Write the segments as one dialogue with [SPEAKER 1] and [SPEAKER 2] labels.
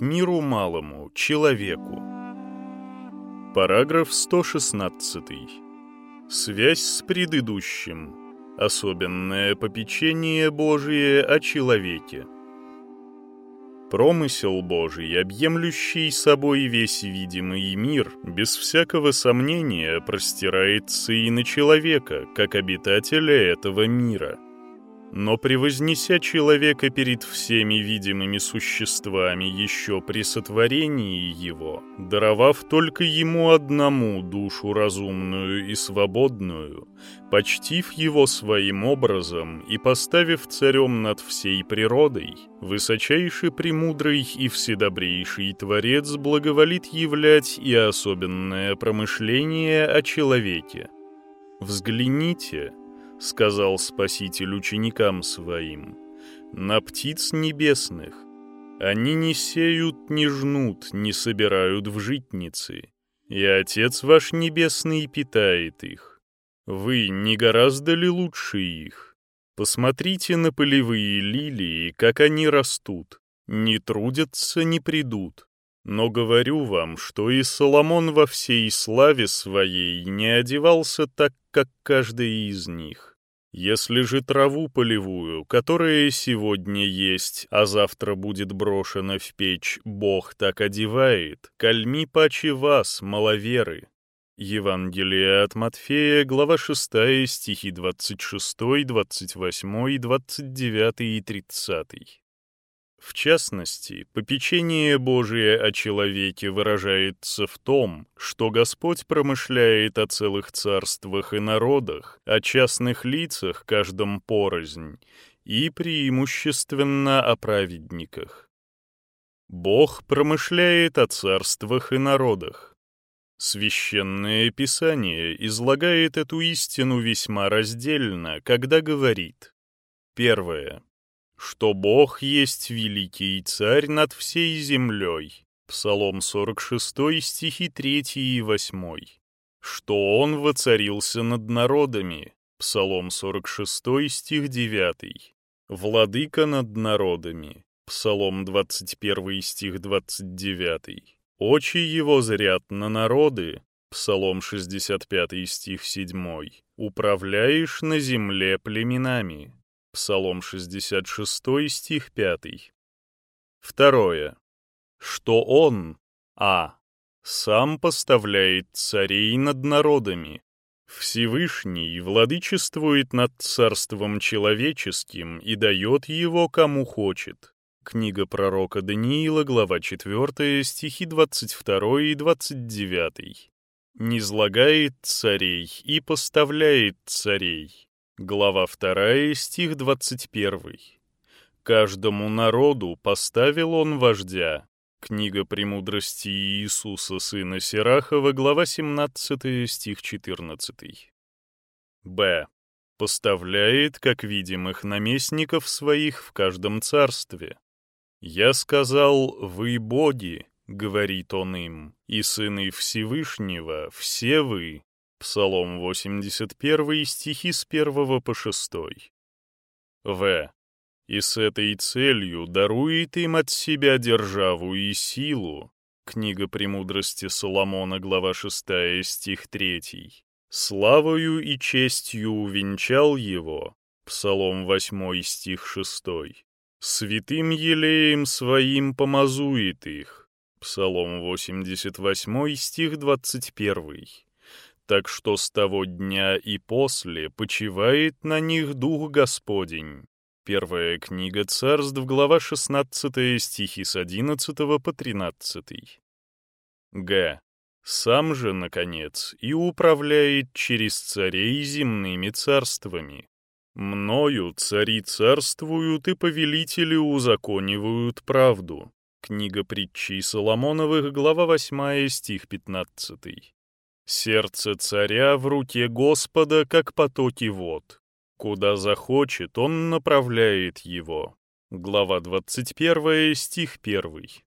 [SPEAKER 1] миру малому, человеку. Параграф 116. Связь с предыдущим. Особенное попечение Божие о человеке. Промысел Божий, объемлющий собой весь видимый мир, без всякого сомнения простирается и на человека, как обитателя этого мира – но превознеся человека перед всеми видимыми существами еще при сотворении его, даровав только ему одному душу разумную и свободную, почтив его своим образом и поставив царем над всей природой, высочайший, премудрый и вседобрейший Творец благоволит являть и особенное промышление о человеке. Взгляните — сказал Спаситель ученикам своим, на птиц небесных. Они не сеют, не жнут, не собирают в житницы, и Отец ваш Небесный питает их. Вы не гораздо ли лучше их? Посмотрите на полевые лилии, как они растут, не трудятся, не придут. Но говорю вам, что и Соломон во всей славе своей не одевался так, как каждый из них. Если же траву полевую, которая сегодня есть, а завтра будет брошена в печь, Бог так одевает, кальми паче вас, маловеры. Евангелие от Матфея, глава 6, стихи 26, 28, 29 и 30. В частности, попечение Божие о человеке выражается в том, что Господь промышляет о целых царствах и народах, о частных лицах каждом порознь, и преимущественно о праведниках. Бог промышляет о царствах и народах. Священное Писание излагает эту истину весьма раздельно, когда говорит Первое что Бог есть великий царь над всей землей. Псалом 46, стихи 3 и 8. Что Он воцарился над народами. Псалом 46, стих 9. Владыка над народами. Псалом 21, стих 29. Очи его зрят на народы. Псалом 65, стих 7. Управляешь на земле племенами. Псалом 66, стих 5. Второе. Что он, а, сам поставляет царей над народами. Всевышний владычествует над царством человеческим и дает его кому хочет. Книга пророка Даниила, глава 4, стихи 22 и 29. Низлагает царей и поставляет царей. Глава 2, стих 21. «Каждому народу поставил он вождя». Книга «Премудрости Иисуса, сына Сирахова», глава 17, стих 14. Б. Поставляет, как видимых наместников своих в каждом царстве. «Я сказал, вы боги», — говорит он им, — «и сыны Всевышнего, все вы, Псалом 81, стихи с 1 по 6. В. И с этой целью дарует им от себя державу и силу. Книга «Премудрости Соломона», глава 6, стих 3. Славою и честью увенчал его. Псалом 8, стих 6. Святым елеем своим помазует их. Псалом 88, стих 21 так что с того дня и после почивает на них Дух Господень. Первая книга царств, глава 16, стихи с 11 по 13. Г. Сам же, наконец, и управляет через царей земными царствами. Мною цари царствуют и повелители узаконивают правду. Книга притчей Соломоновых, глава 8, стих 15. Сердце царя в руке Господа, как потоки вод. Куда захочет, он направляет его. Глава 21, стих 1.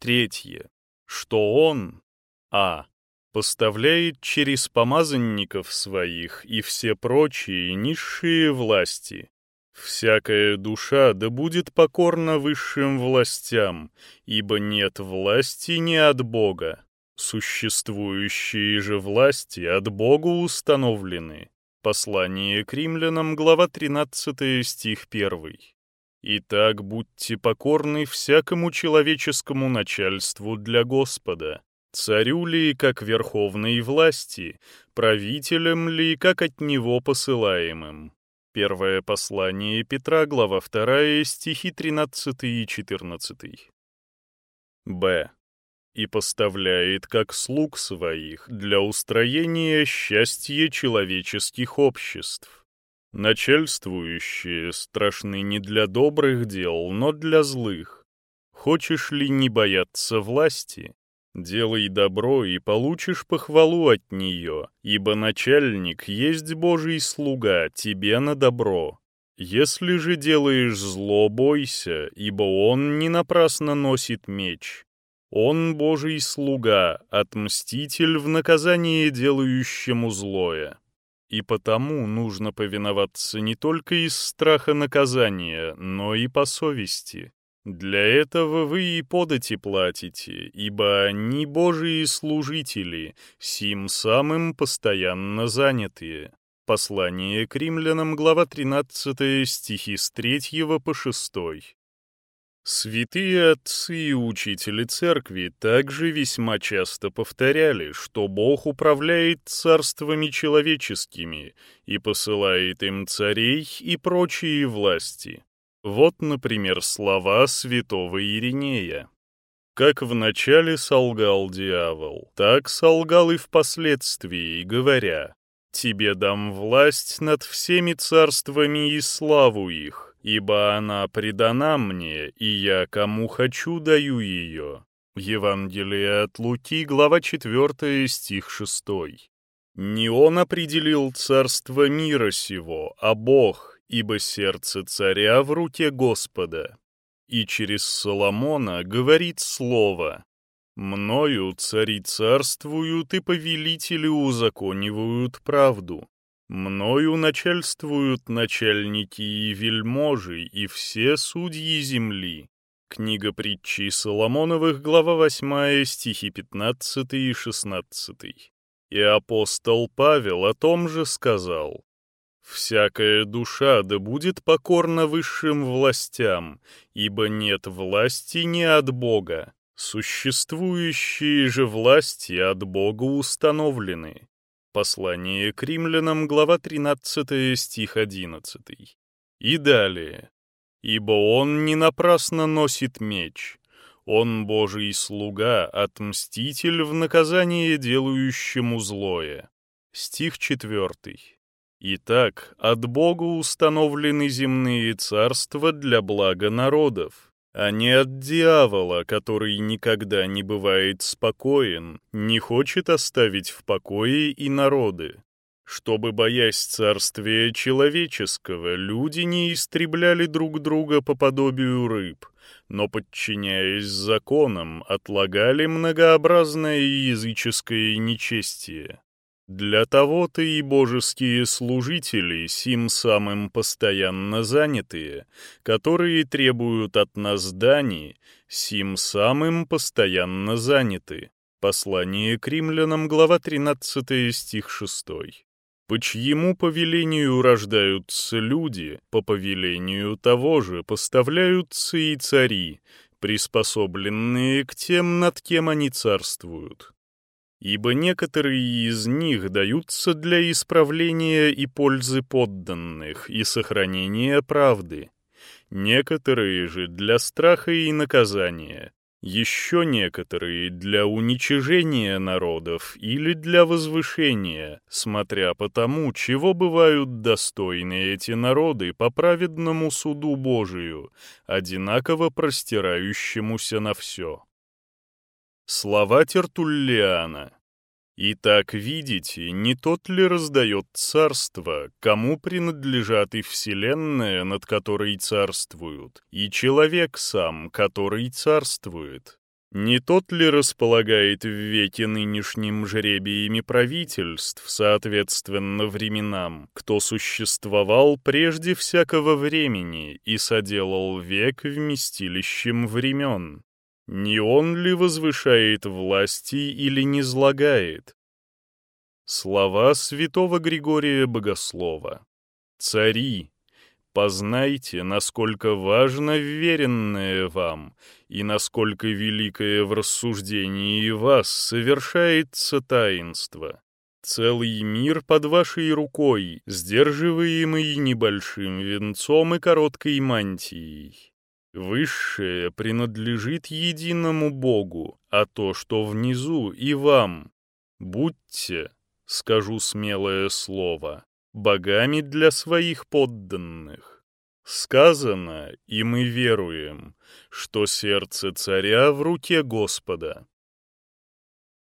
[SPEAKER 1] Третье. Что он, а, поставляет через помазанников своих и все прочие низшие власти, Всякая душа да будет покорна высшим властям, ибо нет власти не от Бога. Существующие же власти от Бога установлены. Послание к римлянам, глава 13, стих 1. Итак, будьте покорны всякому человеческому начальству для Господа, царю ли как верховной власти, правителем ли как от него посылаемым. Первое послание Петра, глава 2, стихи 13 и 14. Б. И поставляет как слуг своих для устроения счастья человеческих обществ. Начальствующие страшны не для добрых дел, но для злых. Хочешь ли не бояться власти? Делай добро и получишь похвалу от нее, ибо начальник есть Божий слуга тебе на добро. Если же делаешь зло, бойся, ибо он не напрасно носит меч. Он Божий слуга, отмститель в наказании делающему злое. И потому нужно повиноваться не только из страха наказания, но и по совести. Для этого вы и подати платите, ибо они Божии служители, сим самым постоянно занятые. Послание к римлянам, глава 13, стихи с 3 по 6. Святые отцы и учители церкви также весьма часто повторяли, что Бог управляет царствами человеческими и посылает им царей и прочие власти. Вот, например, слова святого Иринея. Как вначале солгал дьявол, так солгал и впоследствии, говоря, «Тебе дам власть над всеми царствами и славу их, ибо она предана мне, и я кому хочу даю ее». Евангелие от Луки, глава 4, стих 6. Не он определил царство мира сего, а Бог, ибо сердце царя в руке Господа. И через Соломона говорит слово «Мною цари царствуют и повелители узаконивают правду. Мною начальствуют начальники и вельможи и все судьи земли». Книга притчи Соломоновых, глава 8, стихи 15 и 16. И апостол Павел о том же сказал. Всякая душа да будет покорна высшим властям, ибо нет власти не от Бога. Существующие же власти от Бога установлены. Послание к римлянам, глава 13, стих 11. И далее. «Ибо он не напрасно носит меч. Он Божий слуга, отмститель в наказание делающему злое». Стих 4. Итак, от Бога установлены земные царства для блага народов, а не от дьявола, который никогда не бывает спокоен, не хочет оставить в покое и народы. Чтобы, боясь царствия человеческого, люди не истребляли друг друга по подобию рыб, но, подчиняясь законам, отлагали многообразное языческое нечестие. Для того-то и божеские служители, сим самым постоянно занятые, которые требуют от нас дани, сим самым постоянно заняты. Послание к римлянам, глава 13, стих 6. По чьему повелению рождаются люди, по повелению того же поставляются и цари, приспособленные к тем, над кем они царствуют ибо некоторые из них даются для исправления и пользы подданных и сохранения правды, некоторые же для страха и наказания, еще некоторые для уничижения народов или для возвышения, смотря по тому, чего бывают достойны эти народы по праведному суду Божию, одинаково простирающемуся на все. Слова Тертуллиана. «Итак, видите, не тот ли раздает царство, кому принадлежат и вселенная, над которой царствуют, и человек сам, который царствует? Не тот ли располагает в веке нынешним жребиями правительств, соответственно временам, кто существовал прежде всякого времени и соделал век вместилищем времен? Не он ли возвышает власти или не злагает? Слова святого Григория Богослова. «Цари, Познайте, насколько важно веренное вам, и насколько великое в рассуждении вас совершается таинство. Целый мир под вашей рукой, сдерживаемый небольшим венцом и короткой мантией. Высшее принадлежит единому Богу, а то, что внизу, и вам. Будьте, скажу смелое слово, богами для своих подданных. Сказано, и мы веруем, что сердце царя в руке Господа.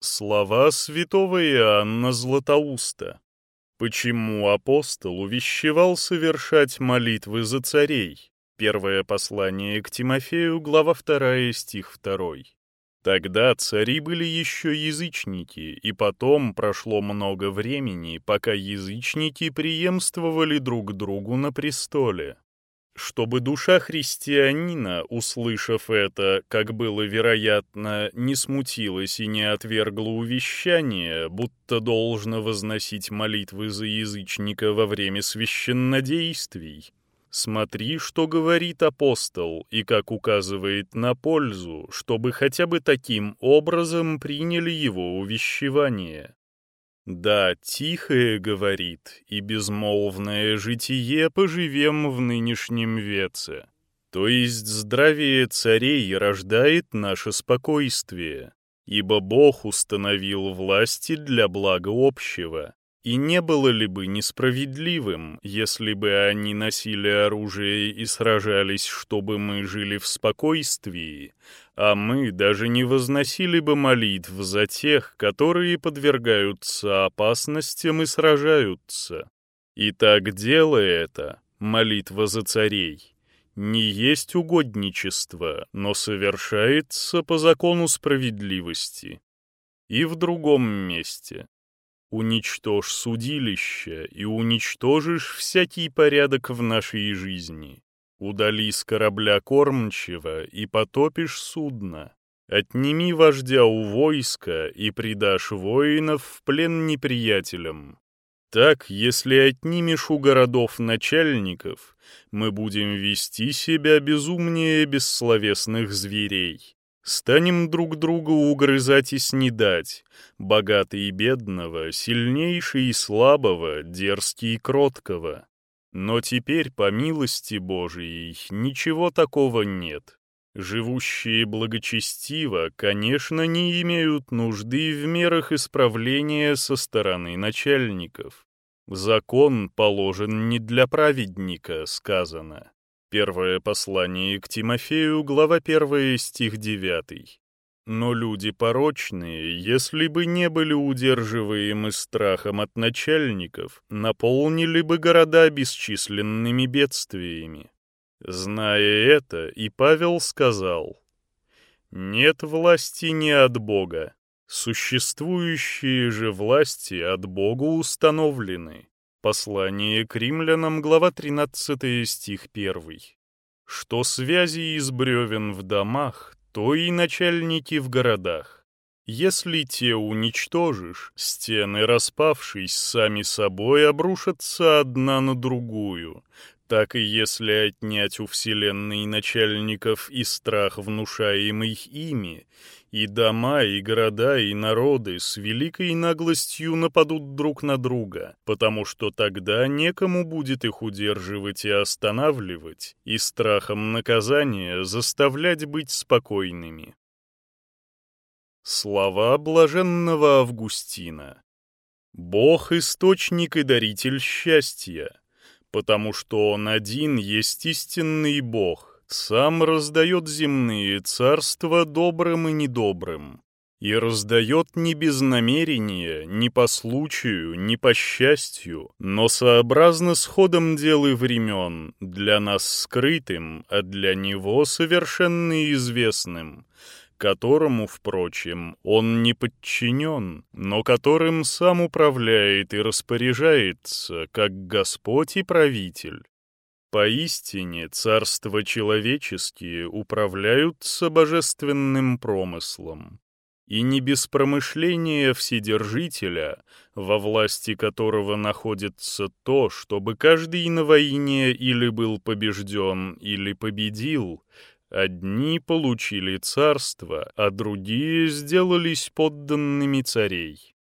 [SPEAKER 1] Слова святого Иоанна Златоуста. Почему апостол увещевал совершать молитвы за царей? Первое послание к Тимофею, глава 2, стих 2. Тогда цари были еще язычники, и потом прошло много времени, пока язычники преемствовали друг другу на престоле. Чтобы душа христианина, услышав это, как было вероятно, не смутилась и не отвергла увещание, будто должно возносить молитвы за язычника во время священнодействий, Смотри, что говорит апостол, и как указывает на пользу, чтобы хотя бы таким образом приняли его увещевание. Да, тихое говорит, и безмолвное житие поживем в нынешнем веце. То есть здравие царей рождает наше спокойствие, ибо Бог установил власти для блага общего, и не было ли бы несправедливым, если бы они носили оружие и сражались, чтобы мы жили в спокойствии, а мы даже не возносили бы молитв за тех, которые подвергаются опасностям и сражаются? Итак, делая это, молитва за царей, не есть угодничество, но совершается по закону справедливости. И в другом месте. Уничтожь судилище, и уничтожишь всякий порядок в нашей жизни. Удали с корабля кормчего, и потопишь судно. Отними вождя у войска, и предашь воинов в плен неприятелям. Так, если отнимешь у городов начальников, мы будем вести себя безумнее бессловесных зверей. Станем друг друга угрызать и снедать, богатый и бедного, сильнейший и слабого, дерзкий и кроткого. Но теперь, по милости Божией, ничего такого нет. Живущие благочестиво, конечно, не имеют нужды в мерах исправления со стороны начальников. Закон положен не для праведника, сказано. Первое послание к Тимофею, глава 1, стих 9. Но люди порочные, если бы не были удерживаемы страхом от начальников, наполнили бы города бесчисленными бедствиями. Зная это, и Павел сказал, «Нет власти не от Бога, существующие же власти от Бога установлены, Послание к римлянам, глава 13, стих 1. Что связи из бревен в домах, то и начальники в городах. Если те уничтожишь, стены, распавшись сами собой, обрушатся одна на другую, так и если отнять у Вселенной начальников и страх, внушаемый ими, и дома, и города, и народы с великой наглостью нападут друг на друга, потому что тогда некому будет их удерживать и останавливать, и страхом наказания заставлять быть спокойными. Слова блаженного Августина «Бог — источник и даритель счастья, потому что Он один есть истинный Бог, сам раздает земные царства добрым и недобрым, и раздает не без намерения, не по случаю, не по счастью, но сообразно с ходом дел и времен, для нас скрытым, а для него совершенно известным, которому, впрочем, он не подчинен, но которым сам управляет и распоряжается, как Господь и правитель. Поистине, царства человеческие управляются божественным промыслом, и не без промышления Вседержителя, во власти которого находится то, чтобы каждый на войне или был побежден, или победил, одни получили царство, а другие сделались подданными царей.